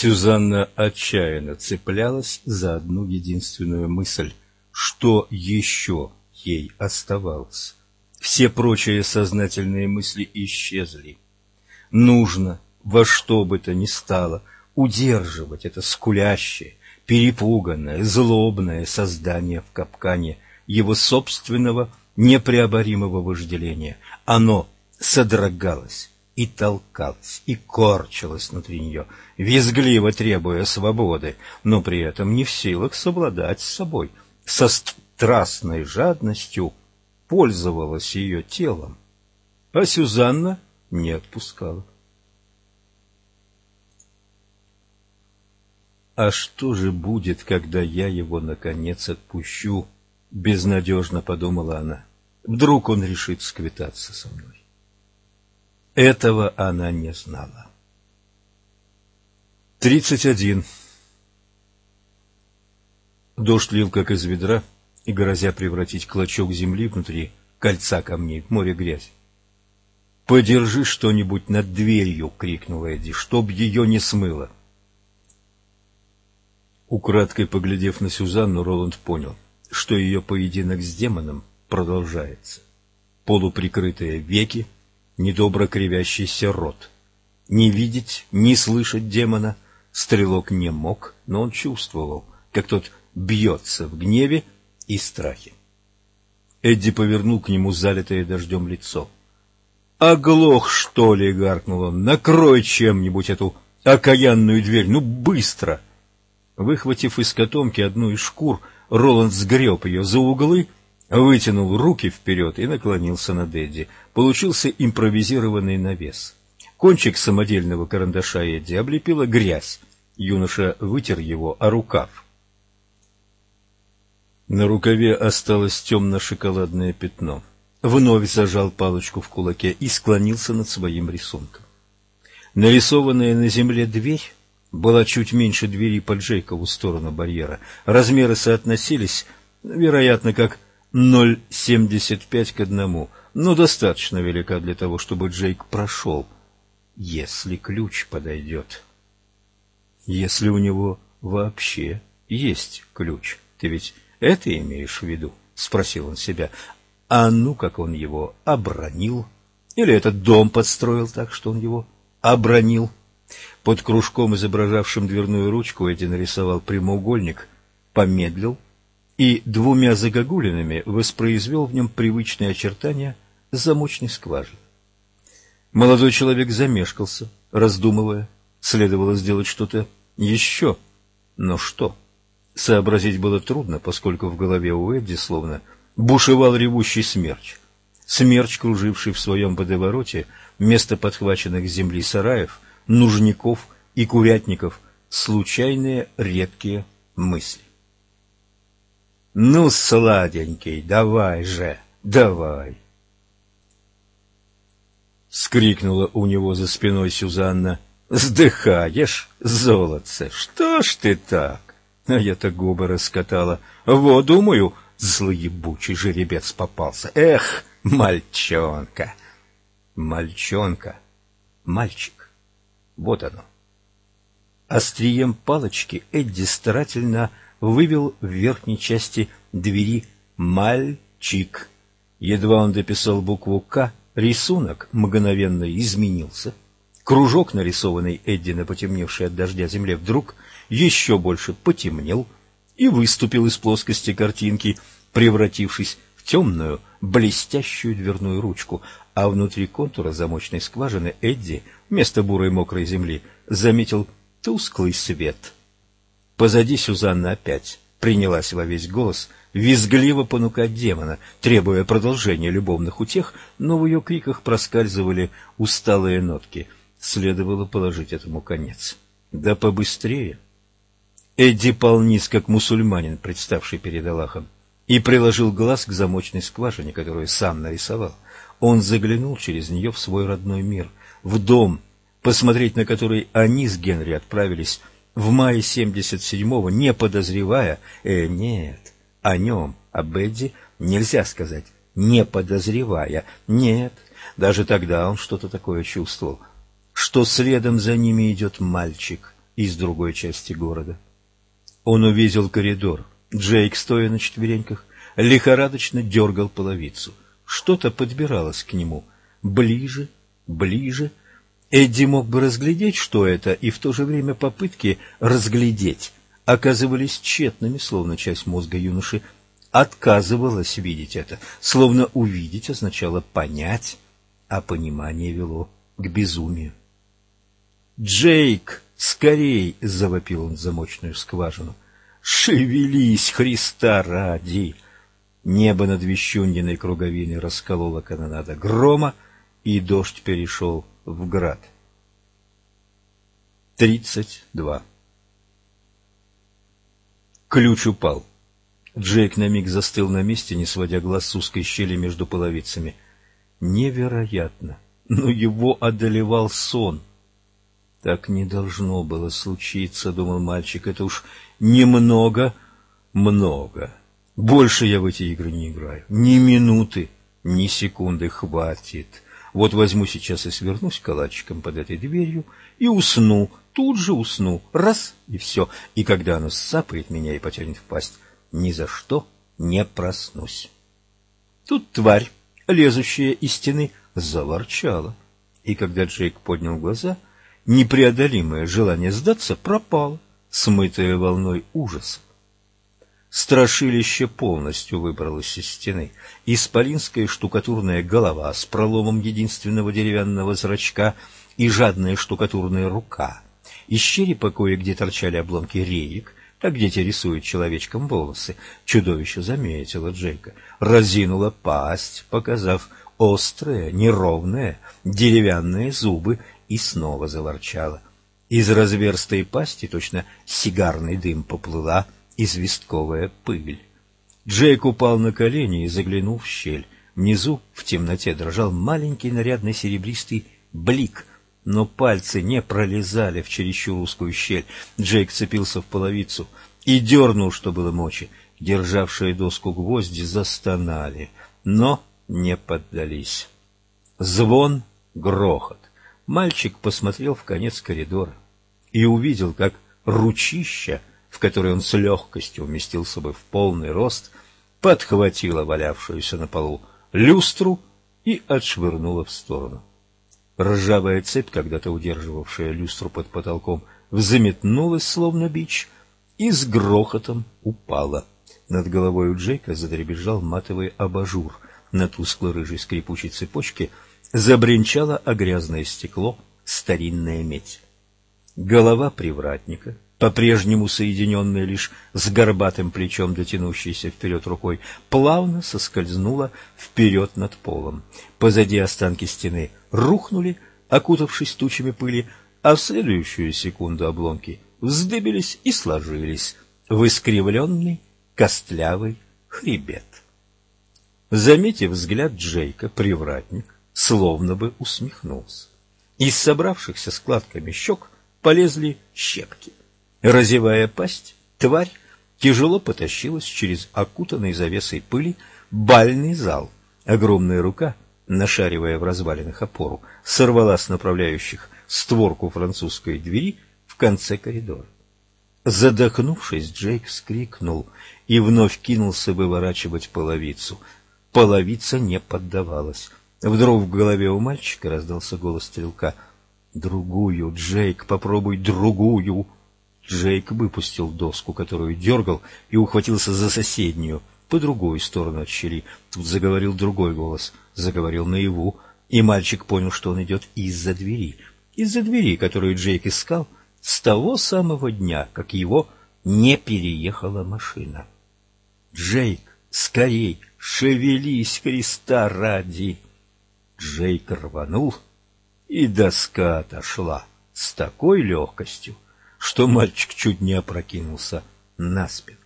Сюзанна отчаянно цеплялась за одну единственную мысль. Что еще ей оставалось? Все прочие сознательные мысли исчезли. Нужно во что бы то ни стало удерживать это скулящее, перепуганное, злобное создание в капкане его собственного непреоборимого вожделения. Оно содрогалось и толкалось, и корчилось внутри нее, визгливо требуя свободы, но при этом не в силах совладать с собой, со страстной жадностью пользовалась ее телом, а Сюзанна не отпускала. А что же будет, когда я его, наконец, отпущу? Безнадежно подумала она. Вдруг он решит сквитаться со мной. Этого она не знала. Тридцать один. Дождь лил, как из ведра, и, грозя превратить клочок земли внутри кольца камней в море грязь. «Подержи что-нибудь над дверью!» — крикнула Эдди, — «чтоб ее не смыло!» Украдкой поглядев на Сюзанну, Роланд понял, что ее поединок с демоном продолжается. Полуприкрытые веки, недобро кривящийся рот. Не видеть, не слышать демона стрелок не мог, но он чувствовал, как тот бьется в гневе и страхе. Эдди повернул к нему залитое дождем лицо. «Оглох, что ли?» — гаркнул он. «Накрой чем-нибудь эту окаянную дверь! Ну, быстро!» Выхватив из котомки одну из шкур, Роланд сгреб ее за углы, вытянул руки вперед и наклонился над Эдди. Получился импровизированный навес. Кончик самодельного карандаша Эдди облепила грязь. Юноша вытер его о рукав. На рукаве осталось темно-шоколадное пятно. Вновь зажал палочку в кулаке и склонился над своим рисунком. Нарисованная на земле дверь была чуть меньше двери по Джейкову сторону барьера. Размеры соотносились, вероятно, как 0,75 к одному, но достаточно велика для того, чтобы Джейк прошел, если ключ подойдет. Если у него вообще есть ключ. Ты ведь это имеешь в виду? — спросил он себя. А ну, как он его обронил? Или этот дом подстроил так, что он его обронил? — под кружком, изображавшим дверную ручку, Эдди нарисовал прямоугольник, помедлил и двумя загогулинами воспроизвел в нем привычные очертания замочной скважины. Молодой человек замешкался, раздумывая. Следовало сделать что-то еще. Но что? Сообразить было трудно, поскольку в голове у Эдди словно бушевал ревущий смерч. Смерч, круживший в своем водовороте, вместо подхваченных земли сараев — нужников и курятников случайные редкие мысли. «Ну, сладенький, давай же, давай!» Скрикнула у него за спиной Сюзанна. «Сдыхаешь, золотце, что ж ты так?» А я-то губы раскатала. «Во, думаю, злоебучий жеребец попался. Эх, мальчонка!» «Мальчонка, мальчик!» Вот оно. Острием палочки Эдди старательно вывел в верхней части двери «Мальчик». Едва он дописал букву «К», рисунок мгновенно изменился. Кружок, нарисованный Эдди на потемневшей от дождя земле, вдруг еще больше потемнел и выступил из плоскости картинки, превратившись в темную, блестящую дверную ручку, а внутри контура замочной скважины Эдди вместо бурой мокрой земли заметил тусклый свет. Позади Сюзанна опять принялась во весь голос визгливо понукать демона, требуя продолжения любовных утех, но в ее криках проскальзывали усталые нотки. Следовало положить этому конец. Да побыстрее. Эдди пал низ, как мусульманин, представший перед Аллахом, и приложил глаз к замочной скважине, которую сам нарисовал. Он заглянул через нее в свой родной мир, в дом, посмотреть на который они с Генри отправились в мае 77-го, не подозревая, э, нет, о нем, о Бедди, нельзя сказать, не подозревая, нет, даже тогда он что-то такое чувствовал, что следом за ними идет мальчик из другой части города. Он увидел коридор. Джейк, стоя на четвереньках, лихорадочно дергал половицу. Что-то подбиралось к нему. Ближе, ближе. Эдди мог бы разглядеть, что это, и в то же время попытки разглядеть оказывались тщетными, словно часть мозга юноши отказывалась видеть это, словно увидеть означало понять, а понимание вело к безумию. «Джейк, скорей!» — завопил он в замочную скважину. «Шевелись, Христа ради!» Небо над Вещундиной круговиной расколола канонада грома, и дождь перешел в град. Тридцать два. Ключ упал. Джейк на миг застыл на месте, не сводя глаз с узкой щели между половицами. Невероятно! Но его одолевал сон. Так не должно было случиться, думал мальчик. Это уж немного, много. Больше я в эти игры не играю. Ни минуты, ни секунды хватит. Вот возьму сейчас и свернусь калачиком под этой дверью и усну, тут же усну, раз и все. И когда оно сцапает меня и потянет в пасть, ни за что не проснусь. Тут тварь, лезущая из стены, заворчала. И когда Джейк поднял глаза, непреодолимое желание сдаться пропало, смытое волной ужаса. Страшилище полностью выбралось из стены. Исполинская штукатурная голова с проломом единственного деревянного зрачка и жадная штукатурная рука. Из черепа кое-где торчали обломки реек, как дети рисуют человечком волосы. Чудовище заметило Джейка, разинуло пасть, показав острые, неровные, деревянные зубы, и снова заворчало. Из разверстой пасти точно сигарный дым поплыла известковая пыль. Джейк упал на колени и заглянул в щель. Внизу, в темноте, дрожал маленький нарядный серебристый блик, но пальцы не пролезали в чересчур узкую щель. Джейк цепился в половицу и дернул, что было мочи. Державшие доску гвозди застонали, но не поддались. Звон, грохот. Мальчик посмотрел в конец коридора и увидел, как ручища которой он с легкостью уместился бы в полный рост, подхватила валявшуюся на полу люстру и отшвырнула в сторону. Ржавая цепь, когда-то удерживавшая люстру под потолком, взметнулась, словно бич, и с грохотом упала. Над головой у Джейка задребезжал матовый абажур. На тускло-рыжей скрипучей цепочке забринчало о стекло старинная медь. Голова привратника — по-прежнему соединенная лишь с горбатым плечом, дотянувшейся вперед рукой, плавно соскользнула вперед над полом. Позади останки стены рухнули, окутавшись тучами пыли, а в следующую секунду обломки вздыбились и сложились в искривленный костлявый хребет. Заметив взгляд Джейка, привратник словно бы усмехнулся. Из собравшихся складками щек полезли щепки. Разевая пасть, тварь тяжело потащилась через окутанный завесой пыли бальный зал. Огромная рука, нашаривая в развалинах опору, сорвала с направляющих створку французской двери в конце коридора. Задохнувшись, Джейк вскрикнул и вновь кинулся выворачивать половицу. Половица не поддавалась. Вдруг в голове у мальчика раздался голос стрелка. «Другую, Джейк, попробуй другую!» Джейк выпустил доску, которую дергал, и ухватился за соседнюю, по другую сторону от щели. Тут заговорил другой голос, заговорил наяву, и мальчик понял, что он идет из-за двери. Из-за двери, которую Джейк искал с того самого дня, как его не переехала машина. «Джейк, скорей, шевелись, Христа ради!» Джейк рванул, и доска отошла с такой легкостью, что мальчик чуть не опрокинулся на спину.